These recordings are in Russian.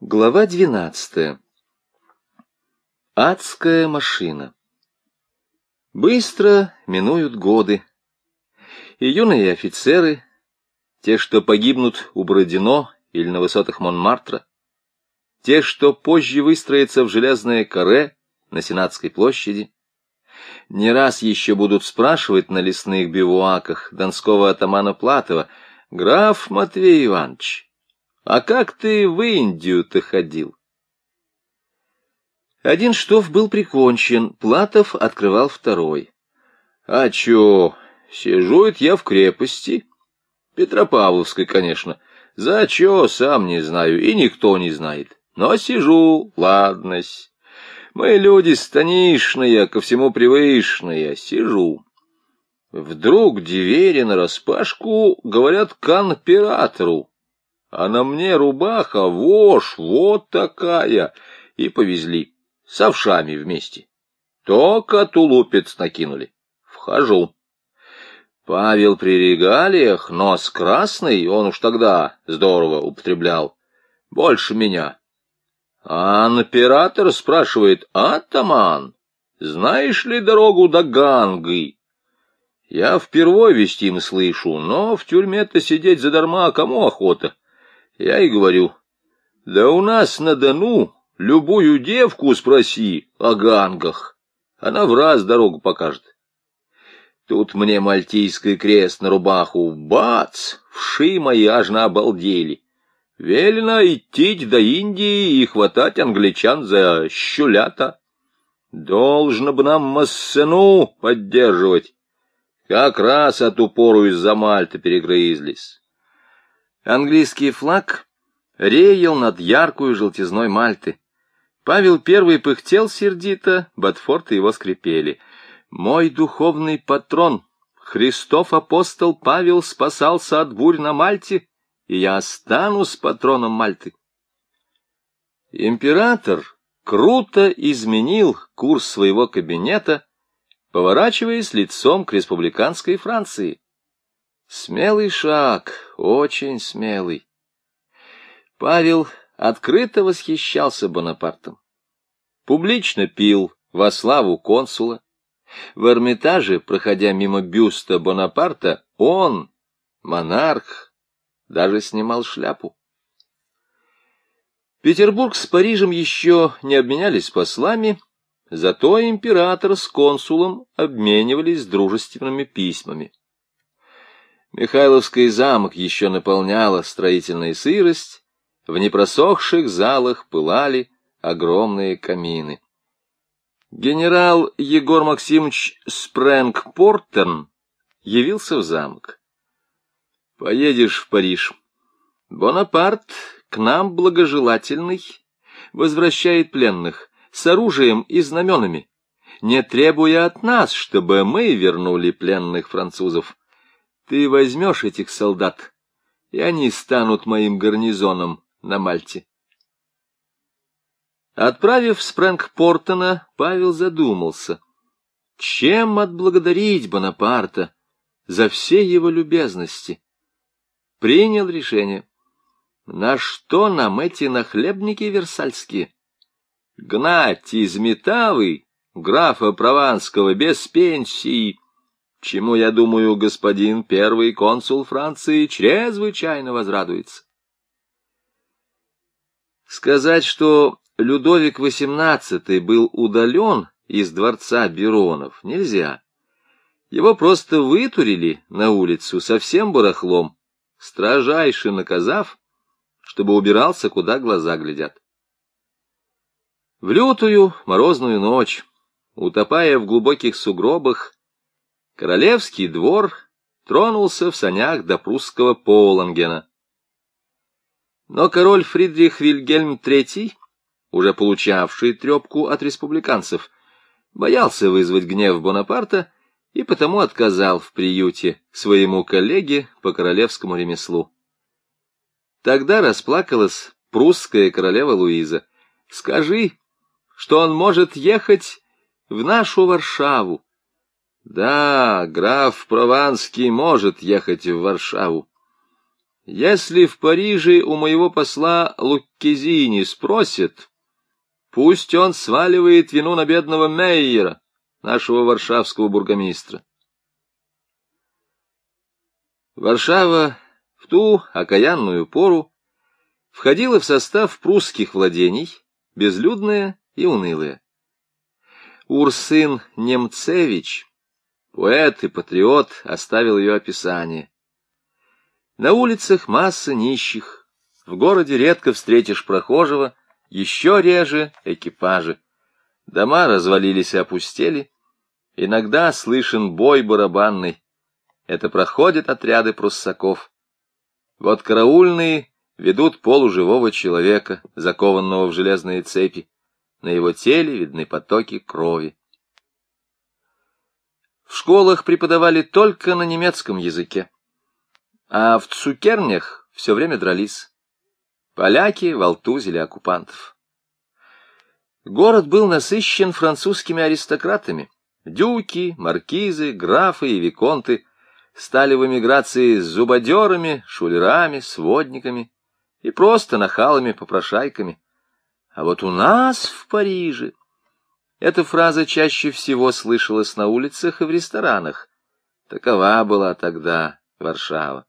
Глава двенадцатая. Адская машина. Быстро минуют годы, и юные офицеры, те, что погибнут у Бородино или на высотах Монмартра, те, что позже выстроятся в железное каре на Сенатской площади, не раз еще будут спрашивать на лесных бивуаках донского атамана Платова, «Граф Матвей Иванович, а как ты в Индию-то ходил? Один штоф был прикончен, Платов открывал второй. А чё, сижу это я в крепости? Петропавловской, конечно. За чё, сам не знаю, и никто не знает. Но сижу, ладность. Мы люди станишные, ко всему привычные, сижу. Вдруг двери нараспашку говорят к а на мне рубаха, вошь, вот такая, и повезли, с овшами вместе. Только тулупец накинули. Вхожу. Павел при регалиях, нос красный, он уж тогда здорово употреблял. Больше меня. А император спрашивает, атаман, знаешь ли дорогу до Ганги? Я впервые вести им слышу, но в тюрьме-то сидеть задарма, кому охота? Я и говорю, да у нас на Дону любую девку спроси о гангах, она в раз дорогу покажет. Тут мне мальтийский крест на рубаху, бац, вши мои аж на обалдели. Велено идти до Индии и хватать англичан за щулята. Должно бы нам Массену поддерживать. Как раз от упору из-за Мальты перегрызлись. Английский флаг реял над яркую желтизной Мальты. Павел I пыхтел сердито, Батфорты его скрипели. «Мой духовный патрон, Христов апостол Павел спасался от бурь на Мальте, и я останусь патроном Мальты». Император круто изменил курс своего кабинета, поворачиваясь лицом к республиканской Франции. Смелый шаг, очень смелый. Павел открыто восхищался Бонапартом. Публично пил во славу консула. В Эрмитаже, проходя мимо бюста Бонапарта, он, монарх, даже снимал шляпу. Петербург с Парижем еще не обменялись послами, зато император с консулом обменивались дружественными письмами. Михайловский замок еще наполняла строительная сырость, в непросохших залах пылали огромные камины. Генерал Егор Максимович Спрэнг-Портерн явился в замок. «Поедешь в Париж. Бонапарт к нам благожелательный, возвращает пленных с оружием и знаменами, не требуя от нас, чтобы мы вернули пленных французов. Ты возьмешь этих солдат, и они станут моим гарнизоном на Мальте. Отправив Спрэнгпортона, Павел задумался, чем отблагодарить Бонапарта за все его любезности. Принял решение. На что нам эти нахлебники версальские? Гнать из Метавы графа Прованского без пенсии — чему, я думаю, господин первый консул Франции чрезвычайно возрадуется. Сказать, что Людовик XVIII был удален из дворца Беронов, нельзя. Его просто вытурили на улицу совсем барахлом, строжайше наказав, чтобы убирался, куда глаза глядят. В лютую морозную ночь, утопая в глубоких сугробах, Королевский двор тронулся в санях до прусского Полангена. Но король Фридрих Вильгельм III, уже получавший трепку от республиканцев, боялся вызвать гнев Бонапарта и потому отказал в приюте своему коллеге по королевскому ремеслу. Тогда расплакалась прусская королева Луиза. «Скажи, что он может ехать в нашу Варшаву, да, граф Прованский может ехать в Варшаву. Если в Париже у моего посла Луккезини спросят, пусть он сваливает вину на бедного Мейера, нашего варшавского бургомистра. Варшава в ту окаянную пору входила в состав прусских владений, безлюдная и унылая. Урсын Немцевич, поэт и патриот, оставил ее описание. На улицах масса нищих, в городе редко встретишь прохожего, еще реже экипажи. Дома развалились и опустели, иногда слышен бой барабанный, это проходят отряды пруссаков. Вот караульные ведут полуживого человека, закованного в железные цепи. На его теле видны потоки крови. В школах преподавали только на немецком языке, а в цукернях все время дрались. Поляки волтузили оккупантов. Город был насыщен французскими аристократами. Дюки, маркизы, графы и виконты стали в эмиграции с зубодерами, шулерами, сводниками и просто нахалами-попрошайками. А вот у нас в Париже эта фраза чаще всего слышалась на улицах и в ресторанах. Такова была тогда Варшава.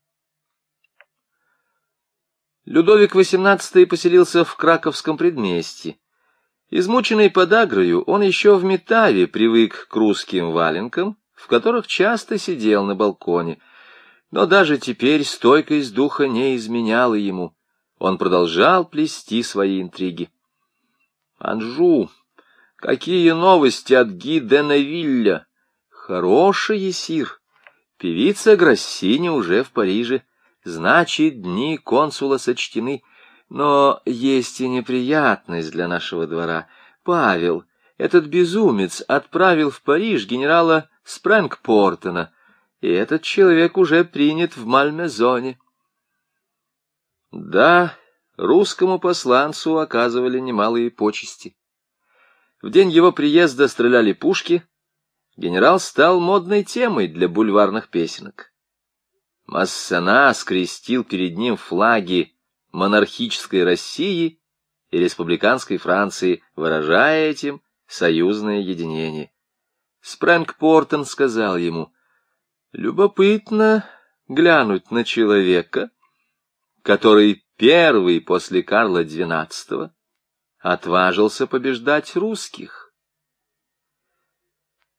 Людовик XVIII поселился в Краковском предместье. Измученный подагрою, он еще в Метаве привык к русским валенкам, в которых часто сидел на балконе. Но даже теперь стойкость духа не изменяла ему. Он продолжал плести свои интриги. «Анжу, какие новости от Ги де Невилля? Хороший сир. Певица Грассини уже в Париже. Значит, дни консула сочтены. Но есть и неприятность для нашего двора. Павел, этот безумец, отправил в Париж генерала Спрэнгпортона, и этот человек уже принят в Мальмезоне. Да, русскому посланцу оказывали немалые почести. В день его приезда стреляли пушки, генерал стал модной темой для бульварных песенок. Массана скрестил перед ним флаги монархической России и республиканской Франции, выражая этим союзное единение. Спрэнк Портон сказал ему, «Любопытно глянуть на человека, который первый после Карла XII отважился побеждать русских».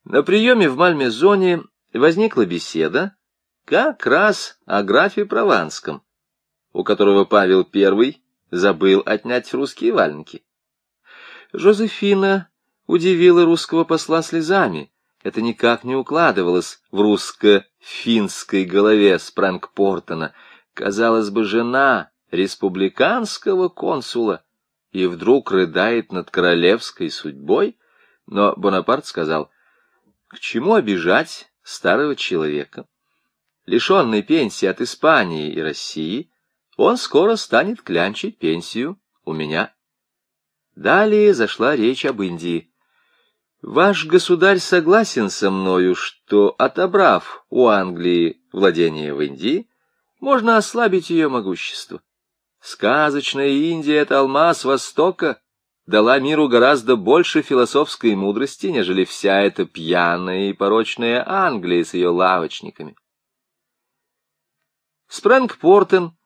На приеме в Мальмезоне возникла беседа как раз о графе Прованском, у которого Павел I забыл отнять русские валенки. Жозефина удивила русского посла слезами. Это никак не укладывалось в русско-финской голове Спрангпортона. Казалось бы, жена республиканского консула и вдруг рыдает над королевской судьбой, но Бонапарт сказал, к чему обижать старого человека? Лишенный пенсии от Испании и России, он скоро станет клянчить пенсию у меня. Далее зашла речь об Индии. Ваш государь согласен со мною, что, отобрав у Англии владение в Индии, можно ослабить ее могущество. Сказочная Индия — это алмаз Востока, дала миру гораздо больше философской мудрости, нежели вся эта пьяная и порочная Англия с ее лавочниками. Спрэнк Портен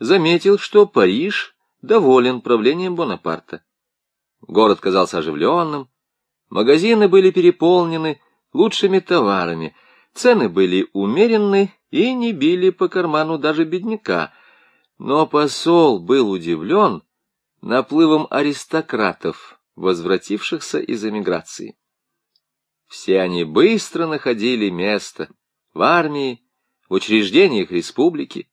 заметил, что Париж доволен правлением Бонапарта. Город казался оживленным, Магазины были переполнены лучшими товарами, цены были умеренны и не били по карману даже бедняка. Но посол был удивлен наплывом аристократов, возвратившихся из эмиграции. Все они быстро находили место в армии, в учреждениях республики.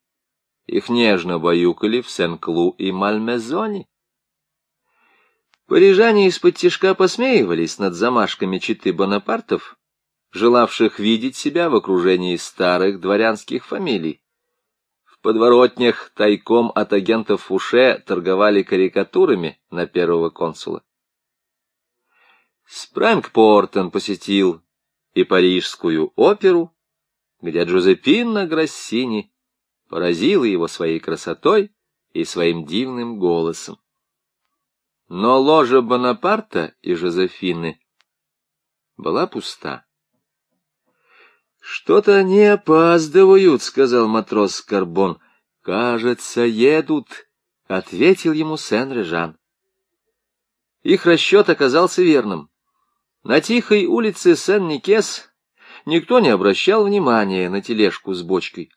Их нежно баюкали в Сен-Клу и Мальмезоне. Парижане из-под тишка посмеивались над замашками читы Бонапартов, желавших видеть себя в окружении старых дворянских фамилий. Подворотнях тайком от агентов Фуше торговали карикатурами на первого консула. Спрэнкпортон посетил и Парижскую оперу, где Джузеппина Грассини поразила его своей красотой и своим дивным голосом. Но ложа Бонапарта и Жозефины была пуста. «Что-то они опаздывают», — сказал матрос Карбон. «Кажется, едут», — ответил ему Сен-Режан. Их расчет оказался верным. На тихой улице Сен-Никес никто не обращал внимания на тележку с бочкой,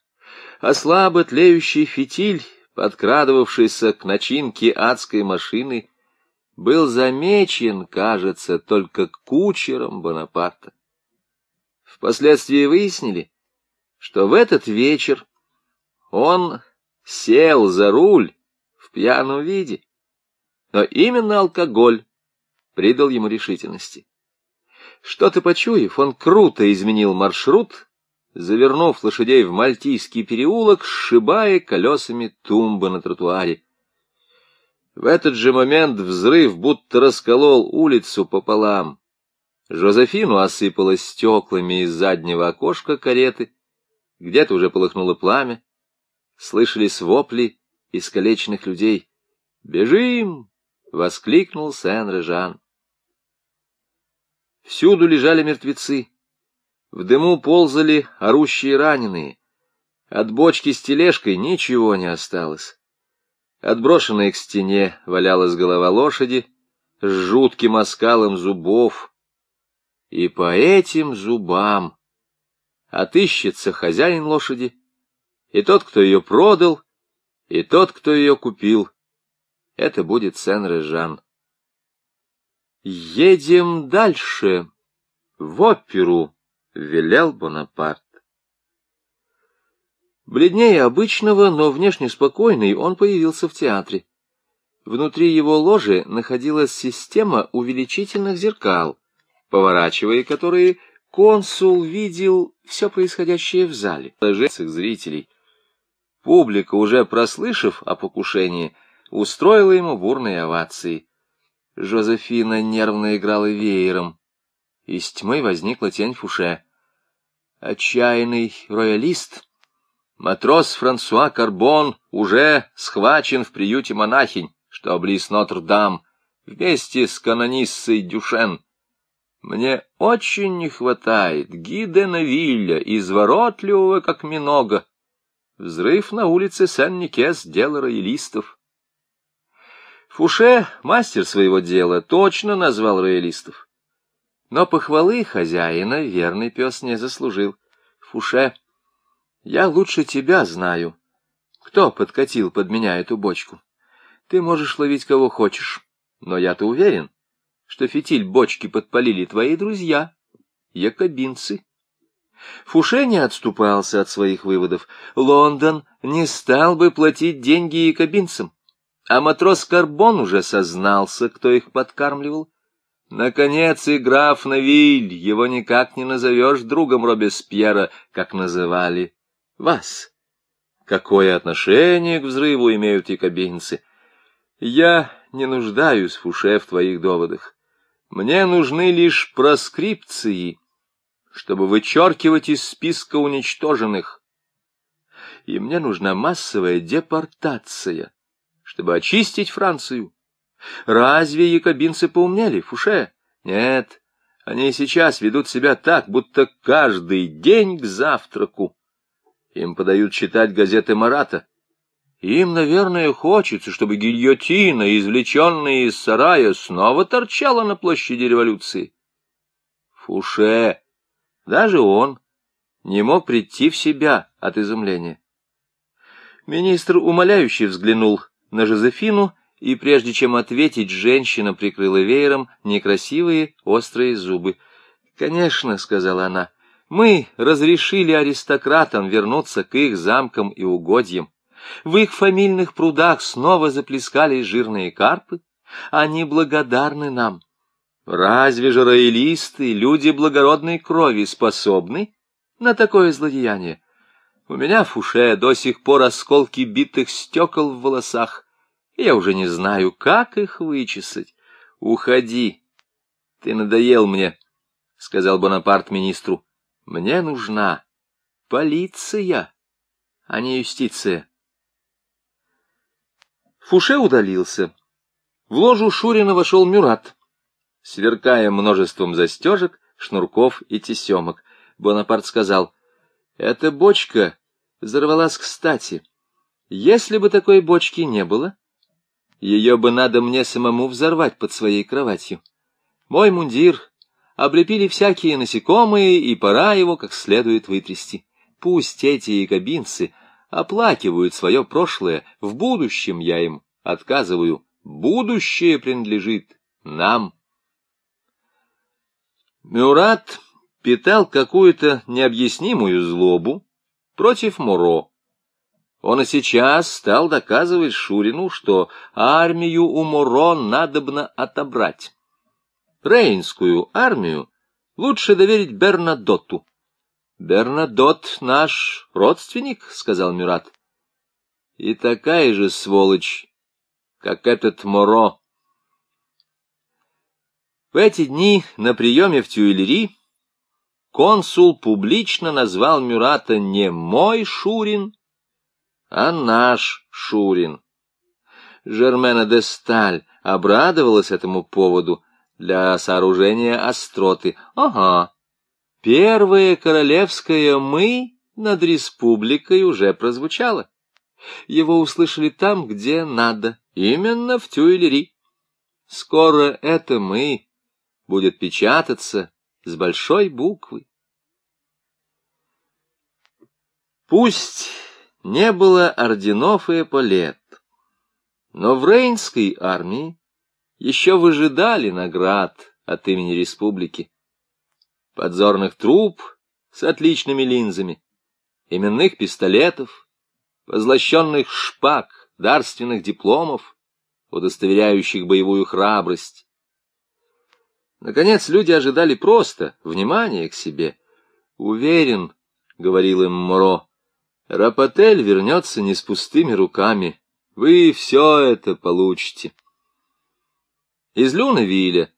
а слабо тлеющий фитиль, подкрадывавшийся к начинке адской машины, был замечен, кажется, только кучером Бонапарта. Впоследствии выяснили, что в этот вечер он сел за руль в пьяном виде, но именно алкоголь придал ему решительности. Что-то почуяв, он круто изменил маршрут, завернув лошадей в Мальтийский переулок, сшибая колесами тумбы на тротуаре. В этот же момент взрыв будто расколол улицу пополам. Жозефину осыпало стеклами из заднего окошка кареты, где-то уже полыхнуло пламя, слышались вопли искалеченных людей. «Бежим!» — воскликнул Сен-Режан. Всюду лежали мертвецы. В дыму ползали орущие раненые. От бочки с тележкой ничего не осталось. Отброшенная к стене валялась голова лошади с жутким оскалом зубов. И по этим зубам отыщется хозяин лошади, и тот, кто ее продал, и тот, кто ее купил. Это будет Сен-Режан. «Едем дальше, в оперу», — велел Бонапарт. Бледнее обычного, но внешне спокойный, он появился в театре. Внутри его ложи находилась система увеличительных зеркал, поворачивая которые консул видел все происходящее в зале. Ложецых зрителей. Публика, уже прослышав о покушении, устроила ему бурные овации. Жозефина нервно играла веером. Из тьмы возникла тень Фуше. Отчаянный роялист, матрос Франсуа Карбон, уже схвачен в приюте монахинь, что близ Нотр-Дам, вместе с канониссой Дюшен. Мне очень не хватает Гиде Навилля, изворотливого, как минога. Взрыв на улице Сен-Никес — дело роялистов. Фуше, мастер своего дела, точно назвал роялистов. Но похвалы хозяина верный пес не заслужил. Фуше, я лучше тебя знаю. Кто подкатил под меня эту бочку? Ты можешь ловить кого хочешь, но я-то уверен, что фитиль бочки подпалили твои друзья, якобинцы. Фуше не отступался от своих выводов. Лондон не стал бы платить деньги якобинцам. А матрос Карбон уже сознался, кто их подкармливал. Наконец и граф Навиль, его никак не назовешь другом Робеспьера, как называли вас. Какое отношение к взрыву имеют якобинцы? Я не нуждаюсь, Фуше, в твоих доводах. Мне нужны лишь проскрипции, чтобы вычеркивать из списка уничтоженных. И мне нужна массовая депортация чтобы очистить Францию. Разве якобинцы поумнели, Фуше? Нет, они сейчас ведут себя так, будто каждый день к завтраку. Им подают читать газеты Марата. Им, наверное, хочется, чтобы гильотина, извлеченная из сарая, снова торчала на площади революции. Фуше, даже он, не мог прийти в себя от изумления. Министр умоляюще взглянул на Жозефину, и прежде чем ответить, женщина прикрыла веером некрасивые острые зубы. «Конечно», — сказала она, — «мы разрешили аристократам вернуться к их замкам и угодьям. В их фамильных прудах снова заплескали жирные карпы. Они благодарны нам. Разве же роялисты, люди благородной крови, способны на такое злодеяние? У меня в уше до сих пор осколки битых стекол в волосах, я уже не знаю, как их вычесать. Уходи, ты надоел мне, — сказал Бонапарт министру. Мне нужна полиция, а не юстиция. Фуше удалился. В ложу Шурина вошел Мюрат, сверкая множеством застежек, шнурков и тесемок. Бонапарт сказал, «Эта бочка взорвалась кстати. Если бы такой бочки не было, ее бы надо мне самому взорвать под своей кроватью. Мой мундир облепили всякие насекомые, и пора его как следует вытрясти. Пусть эти якобинцы оплакивают свое прошлое, в будущем я им отказываю. Будущее принадлежит нам. Мюрат питал какую-то необъяснимую злобу против Муро. Он и сейчас стал доказывать Шурину, что армию у Муро надобно отобрать. Рейнскую армию лучше доверить Бернадотту. Бернадот наш родственник, — сказал Мюрат. — И такая же сволочь, как этот Моро. В эти дни на приеме в Тюильри консул публично назвал Мюрата не «мой Шурин», а «наш Шурин». Жермена де Сталь обрадовалась этому поводу для сооружения остроты. Ага, Первое королевское «мы» над республикой уже прозвучало. Его услышали там, где надо, именно в Тюильри. Скоро это «мы» будет печататься с большой буквы. Пусть не было орденов и эполет, но в Рейнской армии еще выжидали наград от имени республики подзорных труб с отличными линзами, именных пистолетов, позлощенных шпаг, дарственных дипломов, удостоверяющих боевую храбрость. Наконец, люди ожидали просто внимания к себе. «Уверен», — говорил им Моро, — «Рапотель вернется не с пустыми руками. Вы все это получите». Из Люнавиля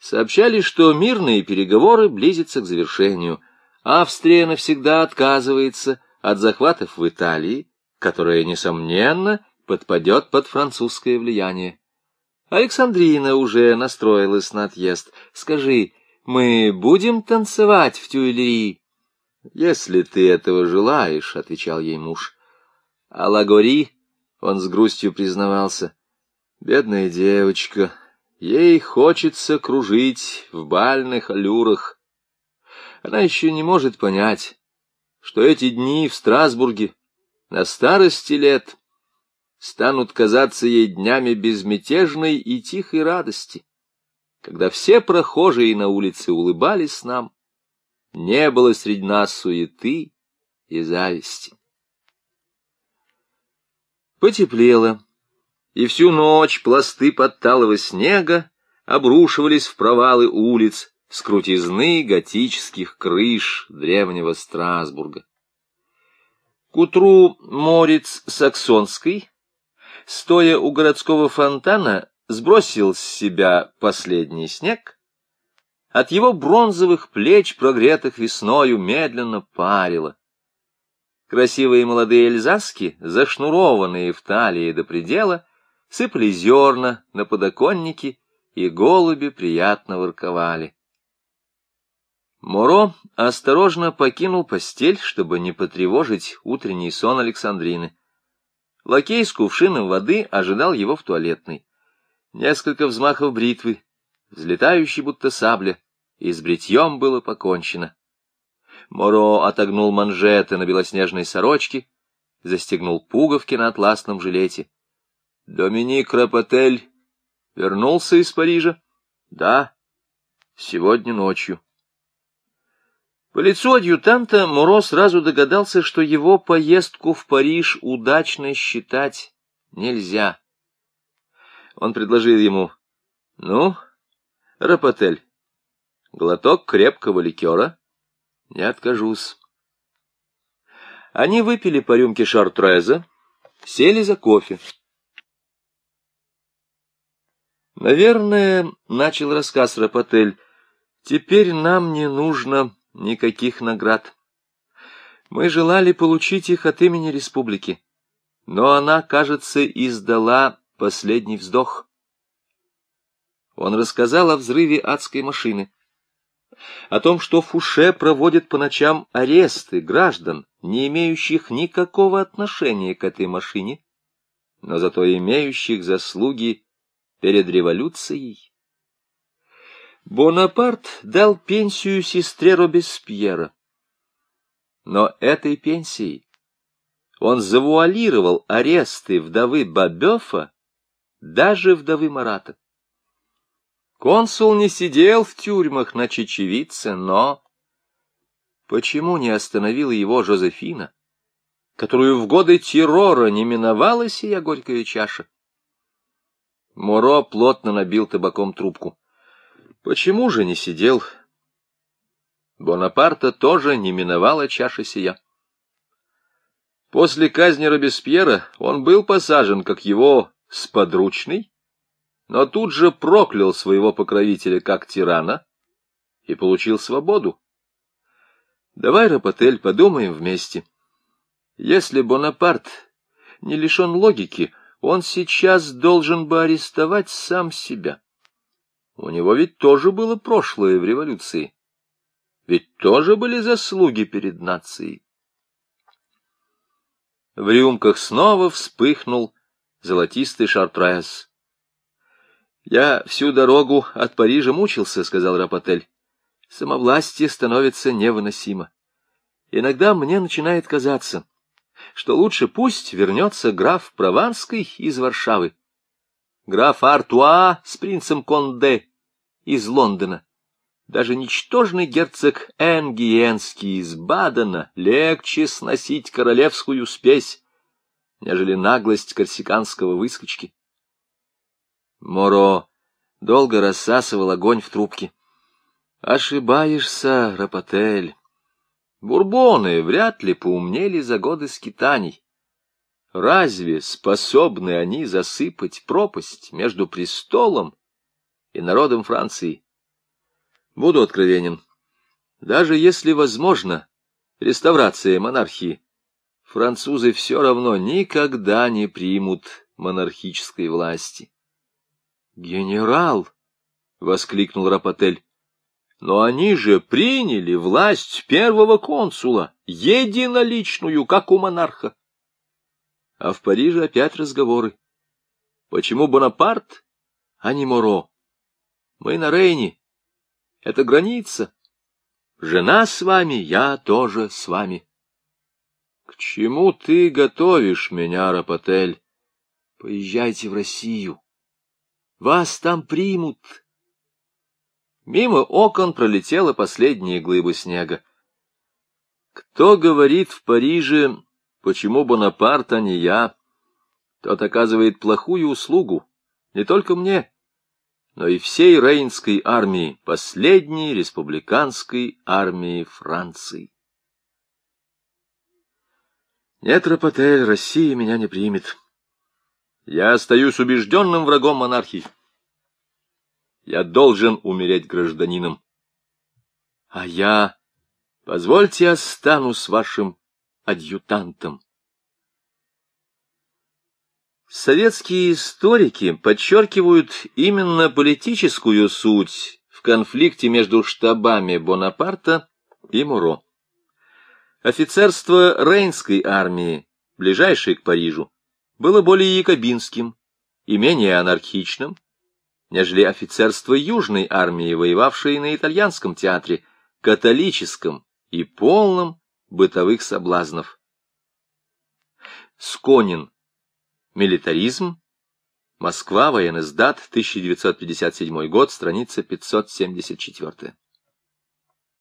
сообщали, что мирные переговоры близятся к завершению. Австрия навсегда отказывается от захватов в Италии, которая, несомненно, подпадет под французское влияние. Александрина уже настроилась на отъезд. «Скажи, мы будем танцевать в Тюильри?» «Если ты этого желаешь», — отвечал ей муж. А Лагори, он с грустью признавался, «Бедная девочка, Ей хочется кружить в бальных аллюрах. Она еще не может понять, что эти дни в Страсбурге на старости лет станут казаться ей днями безмятежной и тихой радости, когда все прохожие на улице улыбались нам, не было среди нас суеты и зависти. Потеплело и всю ночь пласты подталого снега обрушивались в провалы улиц с крутизны готических крыш древнего Страсбурга. К утру Морец Саксонский, стоя у городского фонтана, сбросил с себя последний снег. От его бронзовых плеч, прогретых весною, медленно парило. Красивые молодые эльзаски, зашнурованные в талии до предела, сыпали зерна на подоконники, и голуби приятно ворковали. Моро осторожно покинул постель, чтобы не потревожить утренний сон Александрины. Лакей с кувшином воды ожидал его в туалетной. Несколько взмахов бритвы, взлетающей будто сабля, и с бритьем было покончено. Моро отогнул манжеты на белоснежной сорочке, застегнул пуговки на атласном жилете Доминик Рапотель вернулся из Парижа? Да, сегодня ночью. По лицу адъютанта Муро сразу догадался, что его поездку в Париж удачно считать нельзя. Он предложил ему, ну, Рапотель, глоток крепкого ликера? Не откажусь. Они выпили по рюмке шартреза, сели за кофе. Наверное, — начал рассказ Рапотель, — теперь нам не нужно никаких наград. Мы желали получить их от имени республики, но она, кажется, издала последний вздох. Он рассказал о взрыве адской машины, о том, что Фуше проводит по ночам аресты граждан, не имеющих никакого отношения к этой машине, но зато имеющих заслуги перед революцией. Бонапарт дал пенсию сестре Робеспьера. Но этой пенсией он завуалировал аресты вдовы Бабёфа, даже вдовы Марата. Консул не сидел в тюрьмах на чечевице, но... Почему не остановила его Жозефина, которую в годы террора не миновала сия горькая чаша? Моро плотно набил табаком трубку. Почему же не сидел? Бонапарта тоже не миновала чаша сия. После казни Робеспьера он был посажен, как его сподручный, но тут же проклял своего покровителя как тирана и получил свободу. Давай, Рапотель, подумаем вместе. Если Бонапарт не лишен логики, он сейчас должен бы арестовать сам себя. У него ведь тоже было прошлое в революции. Ведь тоже были заслуги перед нацией. В рюмках снова вспыхнул золотистый шартрес. «Я всю дорогу от Парижа мучился», — сказал Рапотель. «Самовластие становится невыносимо. Иногда мне начинает казаться, что лучше пусть вернется граф Прованский из Варшавы, граф Артуа с принцем Конде из Лондона, даже ничтожный герцог Энгиенский из Бадена легче сносить королевскую спесь, нежели наглость корсиканского выскочки. Моро долго рассасывал огонь в трубке. Ошибаешься, Рапотель. Бурбоны вряд ли поумнели за годы скитаний. Разве способны они засыпать пропасть между престолом и народом Франции? Буду откровенен. Даже если возможно реставрация монархии, французы все равно никогда не примут монархической власти. «Генерал!» — воскликнул Рапотель. «Но они же приняли власть первого консула, единоличную, как у монарха. А в Париже опять разговоры. Почему Бонапарт, а не Моро? Мы на Рейне. Это граница. Жена с вами, я тоже с вами. К чему ты готовишь меня, Рапотель? Поезжайте в Россию. Вас там примут. Мимо окон пролетела последняя глыба снега. Кто говорит в Париже, почему Бонапарт, а не я, тот оказывает плохую услугу не только мне, но и всей Рейнской армии, последней республиканской армии Франции. Нет, Рапотель, Россия меня не примет. Я остаюсь убежденным врагом монархии. Я должен умереть гражданином. А я, позвольте, останусь вашим адъютантом. Советские историки подчеркивают именно политическую суть в конфликте между штабами Бонапарта и Муро. Офицерство Рейнской армии, ближайшее к Парижу, было более якобинским и менее анархичным, нежели офицерство Южной армии, воевавшей на итальянском театре, католическом и полном бытовых соблазнов. Сконин. Милитаризм. Москва. Военноиздат. 1957 год. Страница 574.